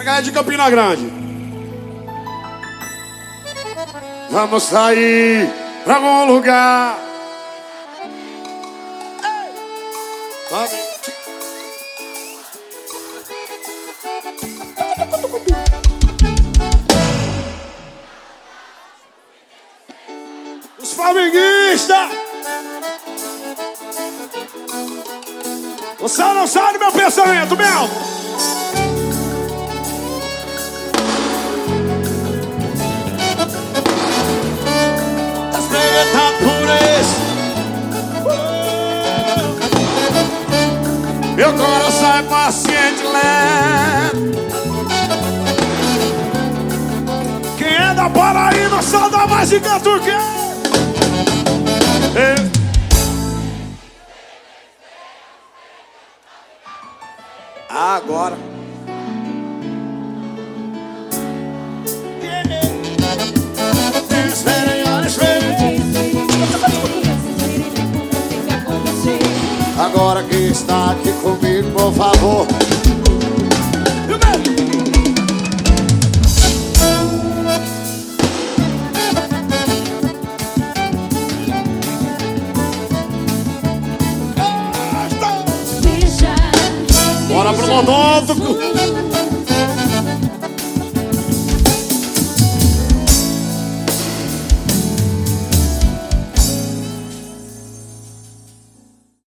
Pegar de Campina Grande. Vamos sair pra algum lugar. Vamos. Os flamenguistas! Você não sabe meu pensamento, meu! Meu coração é paciente, lento. Quem é da Paraíba dá mais de canto que eu. Agora. Agora que está aqui comigo, por favor. Bora pro Rodolfo.